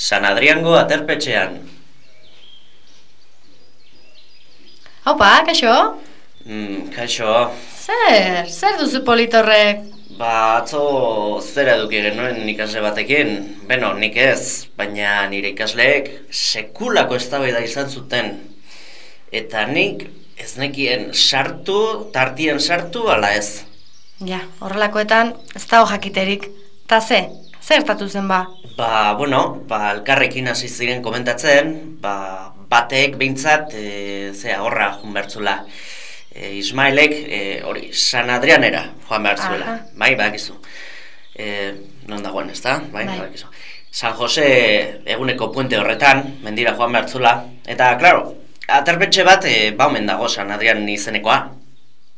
San Adriango aterpetxean. Haupa, kaixo? Mm, kaixo, Zer, zer duzu politorrek? ba atzo zera eduki genuen ikasle batekin. Beno, nik ez, baina nire ikasleek sekulako eztabaida izan zuten. Eta nik ez nekien sartu, tartien sartu, ala ez. Ja, horrelakoetan ez dago jakiterik. Ta ze, zertatu zen ba? Ba, bueno, ba, elkarrekin hasi ziren komentatzen, ba, batek behintzat, e, zea, horra joan bertzula. E, Ismaelek, e, hori, San Adrianera joan bertzuela. Aha. Bai, badakizu. E, non dagoen, ez da? Bai, Bai. badakizu. San Jose eguneko puente horretan, mendira joan bertzula. Eta, klaro, aterbetxe bat, e, ba dago San Adrian izenekoa.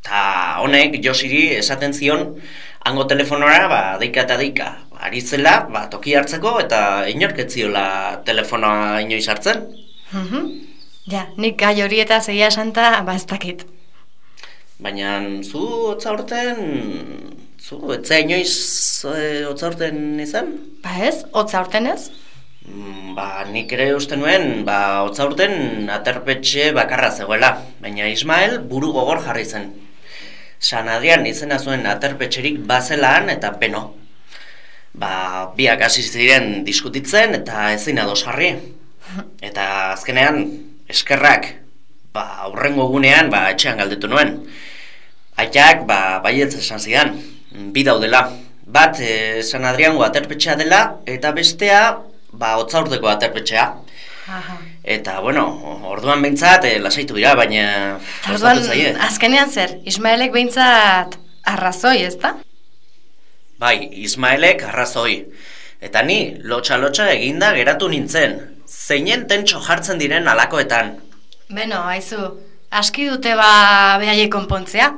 Ta honek Josiri esaten zion hango telefonora ba deika eta deika ari zela ba toki hartzeko eta inork ez ziola telefonoa inoiz hartzen. Mhm. Ja, nik gai hori eta zeia santa, ba ez dakit. Baina zu hotza urten zu etza inoiz e, hotza urten izan? Ba ez, hotza aurten ez? Mm, Ba, nik ere uste nuen, ba, hotza urten aterpetxe bakarra zegoela, baina Ismael buru gogor jarri zen. San Adrian izena zuen aterpetxerik bazelaan eta beno. Ba, biak hasi ziren diskutitzen eta ezin ados jarri. Eta azkenean, eskerrak, ba, aurrengo gunean, ba, etxean galdetu nuen. Aitak, ba, baietz esan zidan, bi daudela. Bat, e, San Adriango aterpetxea dela, eta bestea, ba, otzaurdeko aterpetxea. Aha. Eta, bueno, orduan behintzat, e, lasaitu dira, baina... Orduan, azkenean zer, Ismaelek behintzat arrazoi, ez da? Bai, Ismaelek arrazoi. Eta ni, lotxa-lotxa eginda geratu nintzen. Zeinen tentxo jartzen diren alakoetan. Beno, haizu, aski dute ba behaiek konpontzea.